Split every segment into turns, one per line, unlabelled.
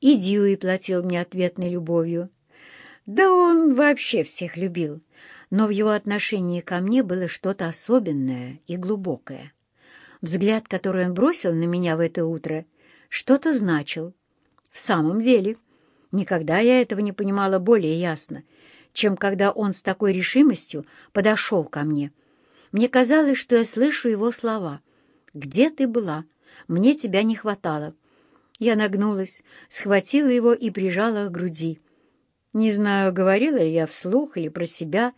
и Дьюи платил мне ответной любовью. Да он вообще всех любил, но в его отношении ко мне было что-то особенное и глубокое. Взгляд, который он бросил на меня в это утро, что-то значил. В самом деле, никогда я этого не понимала более ясно, чем когда он с такой решимостью подошел ко мне. Мне казалось, что я слышу его слова. «Где ты была? Мне тебя не хватало». Я нагнулась, схватила его и прижала к груди. Не знаю, говорила ли я вслух или про себя,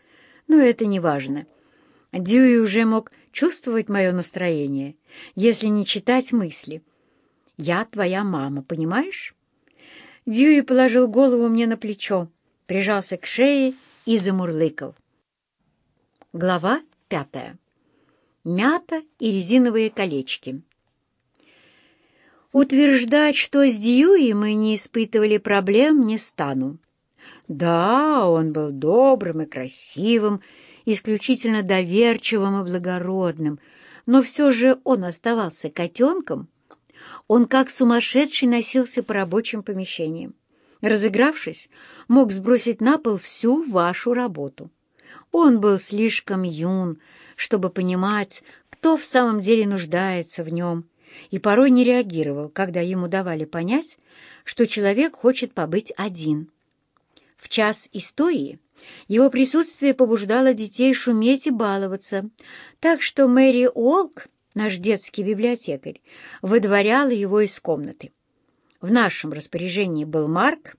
но это не важно. Дьюи уже мог чувствовать мое настроение, если не читать мысли. «Я твоя мама, понимаешь?» Дьюи положил голову мне на плечо, прижался к шее и замурлыкал. Глава пятая. Мята и резиновые колечки. Утверждать, что с Дьюи мы не испытывали проблем, не стану. Да, он был добрым и красивым, исключительно доверчивым и благородным, но все же он оставался котенком. Он как сумасшедший носился по рабочим помещениям. Разыгравшись, мог сбросить на пол всю вашу работу. Он был слишком юн, чтобы понимать, кто в самом деле нуждается в нем, и порой не реагировал, когда ему давали понять, что человек хочет побыть один. В час истории его присутствие побуждало детей шуметь и баловаться, так что Мэри Уолк, наш детский библиотекарь, выдворяла его из комнаты. В нашем распоряжении был Марк,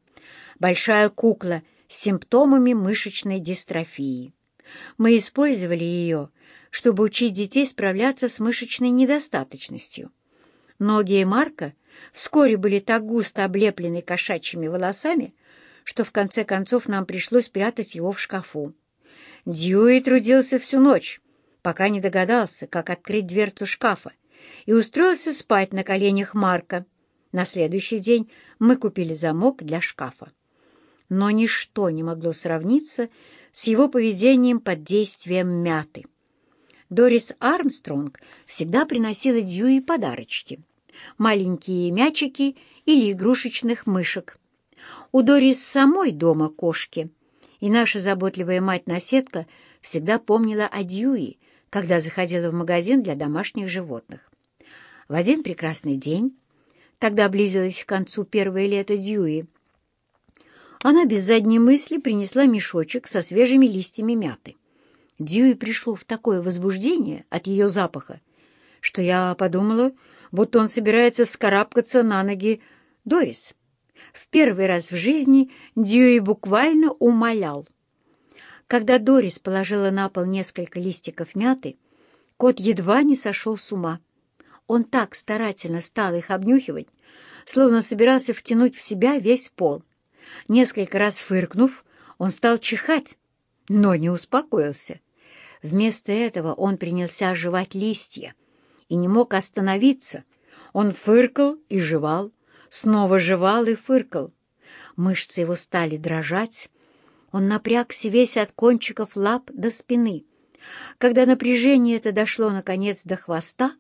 большая кукла с симптомами мышечной дистрофии. Мы использовали ее, чтобы учить детей справляться с мышечной недостаточностью. Ноги Марка вскоре были так густо облеплены кошачьими волосами, что в конце концов нам пришлось прятать его в шкафу. Дьюи трудился всю ночь, пока не догадался, как открыть дверцу шкафа, и устроился спать на коленях Марка. На следующий день мы купили замок для шкафа. Но ничто не могло сравниться с его поведением под действием мяты. Дорис Армстронг всегда приносила Дьюи подарочки. Маленькие мячики или игрушечных мышек. У Дорис самой дома кошки, и наша заботливая мать-наседка всегда помнила о Дьюи, когда заходила в магазин для домашних животных. В один прекрасный день, тогда близилось к концу первое лето Дьюи, она без задней мысли принесла мешочек со свежими листьями мяты. Дьюи пришло в такое возбуждение от ее запаха, что я подумала, будто он собирается вскарабкаться на ноги Дорис. В первый раз в жизни Дьюи буквально умолял. Когда Дорис положила на пол несколько листиков мяты, кот едва не сошел с ума. Он так старательно стал их обнюхивать, словно собирался втянуть в себя весь пол. Несколько раз фыркнув, он стал чихать, но не успокоился. Вместо этого он принялся жевать листья и не мог остановиться. Он фыркал и жевал, снова жевал и фыркал. Мышцы его стали дрожать. Он напрягся весь от кончиков лап до спины. Когда напряжение это дошло, наконец, до хвоста,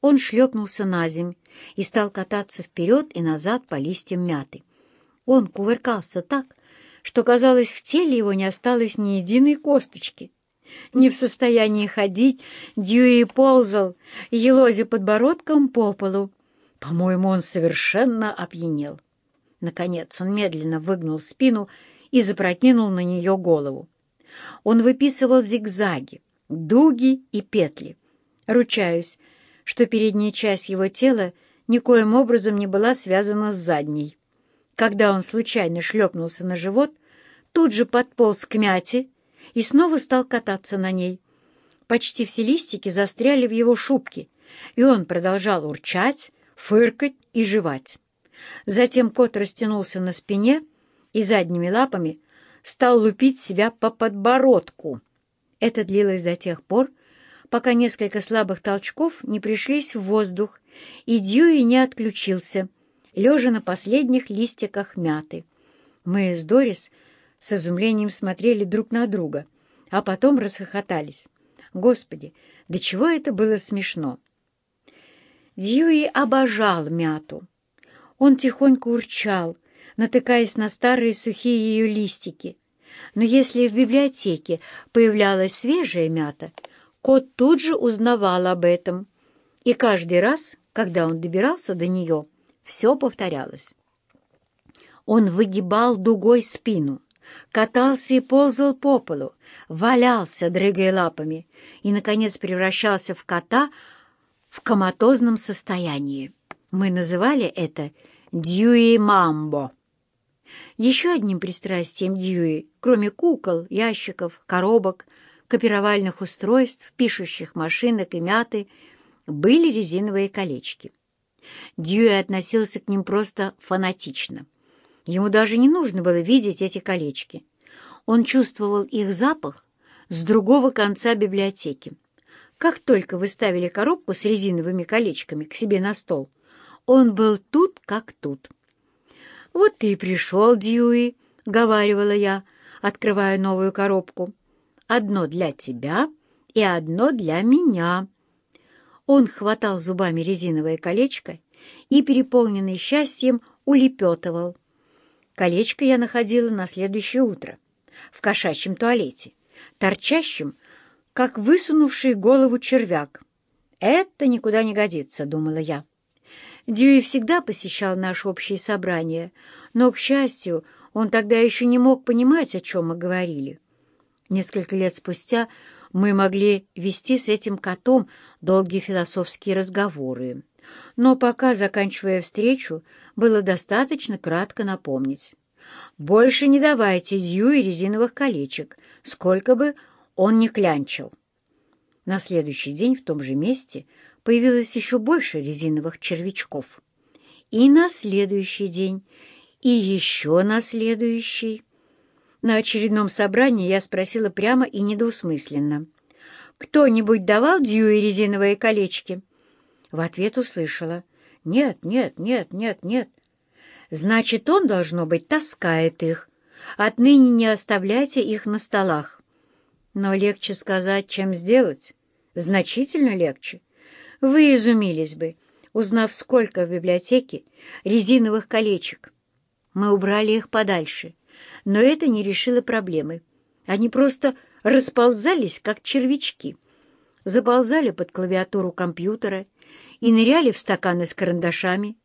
он шлепнулся на земь и стал кататься вперед и назад по листьям мяты. Он кувыркался так, что, казалось, в теле его не осталось ни единой косточки. Не в состоянии ходить, Дьюи ползал, елозя подбородком по полу. По-моему, он совершенно опьянел. Наконец он медленно выгнул спину и запрокинул на нее голову. Он выписывал зигзаги, дуги и петли. Ручаюсь, что передняя часть его тела никоим образом не была связана с задней. Когда он случайно шлепнулся на живот, тут же подполз к мяте и снова стал кататься на ней. Почти все листики застряли в его шубке, и он продолжал урчать, фыркать и жевать. Затем кот растянулся на спине и задними лапами стал лупить себя по подбородку. Это длилось до тех пор, пока несколько слабых толчков не пришлись в воздух, и Дьюи не отключился — лежа на последних листиках мяты. Мы с Дорис с изумлением смотрели друг на друга, а потом расхохотались. Господи, до чего это было смешно! Дьюи обожал мяту. Он тихонько урчал, натыкаясь на старые сухие ее листики. Но если в библиотеке появлялась свежая мята, кот тут же узнавал об этом. И каждый раз, когда он добирался до нее, все повторялось. Он выгибал дугой спину, катался и ползал по полу, валялся, дрыгая лапами, и, наконец, превращался в кота в коматозном состоянии. Мы называли это «дьюи-мамбо». Еще одним пристрастием Дьюи, кроме кукол, ящиков, коробок, копировальных устройств, пишущих машинок и мяты, были резиновые колечки. Дьюи относился к ним просто фанатично. Ему даже не нужно было видеть эти колечки. Он чувствовал их запах с другого конца библиотеки. Как только вы ставили коробку с резиновыми колечками к себе на стол, он был тут как тут. «Вот ты и пришел, Дьюи», — говаривала я, открывая новую коробку. «Одно для тебя и одно для меня». Он хватал зубами резиновое колечко и, переполненный счастьем, улепетывал. Колечко я находила на следующее утро в кошачьем туалете, торчащем, как высунувший голову червяк. «Это никуда не годится», — думала я. Дьюи всегда посещал наши общие собрания, но, к счастью, он тогда еще не мог понимать, о чем мы говорили. Несколько лет спустя мы могли вести с этим котом долгие философские разговоры. Но пока, заканчивая встречу, было достаточно кратко напомнить. Больше не давайте Дьюи резиновых колечек, сколько бы он ни клянчил. На следующий день в том же месте появилось еще больше резиновых червячков. И на следующий день, и еще на следующий. На очередном собрании я спросила прямо и недвусмысленно. «Кто-нибудь давал Дьюи резиновые колечки?» В ответ услышала. «Нет, нет, нет, нет, нет». «Значит, он, должно быть, таскает их. Отныне не оставляйте их на столах». Но легче сказать, чем сделать. Значительно легче. Вы изумились бы, узнав, сколько в библиотеке резиновых колечек. Мы убрали их подальше, но это не решило проблемы. Они просто расползались, как червячки, заползали под клавиатуру компьютера и ныряли в стаканы с карандашами,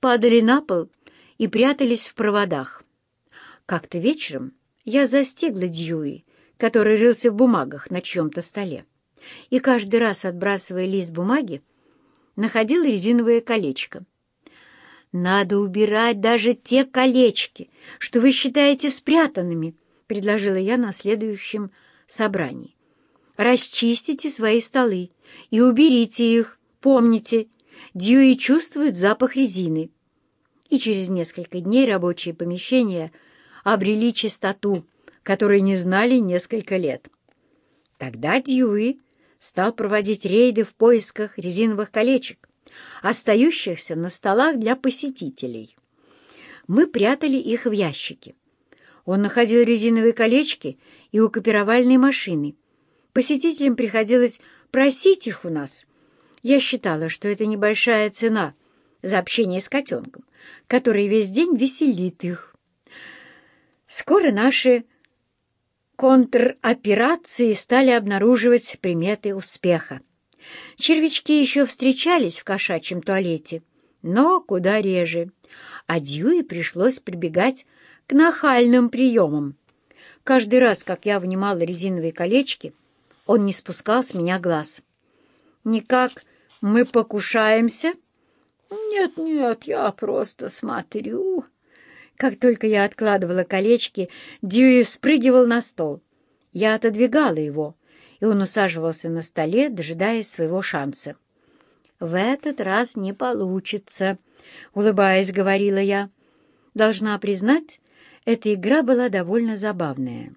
падали на пол и прятались в проводах. Как-то вечером я застегла Дьюи, который рылся в бумагах на чьем-то столе, и каждый раз, отбрасывая лист бумаги, находил резиновое колечко. «Надо убирать даже те колечки, что вы считаете спрятанными», — предложила я на следующем собрании. «Расчистите свои столы и уберите их, Помните, Дьюи чувствует запах резины. И через несколько дней рабочие помещения обрели чистоту, которой не знали несколько лет. Тогда Дьюи стал проводить рейды в поисках резиновых колечек, остающихся на столах для посетителей. Мы прятали их в ящики. Он находил резиновые колечки и у копировальной машины. Посетителям приходилось просить их у нас — я считала, что это небольшая цена за общение с котенком, который весь день веселит их. Скоро наши контроперации стали обнаруживать приметы успеха. Червячки еще встречались в кошачьем туалете, но куда реже, а Дьюи пришлось прибегать к нахальным приемам. Каждый раз, как я вынимала резиновые колечки, он не спускал с меня глаз. Никак мы покушаемся? Нет-нет, я просто смотрю. Как только я откладывала колечки, Дьюи спрыгивал на стол. Я отодвигала его, и он усаживался на столе, дожидаясь своего шанса. «В этот раз не получится», — улыбаясь, говорила я. Должна признать, эта игра была довольно забавная.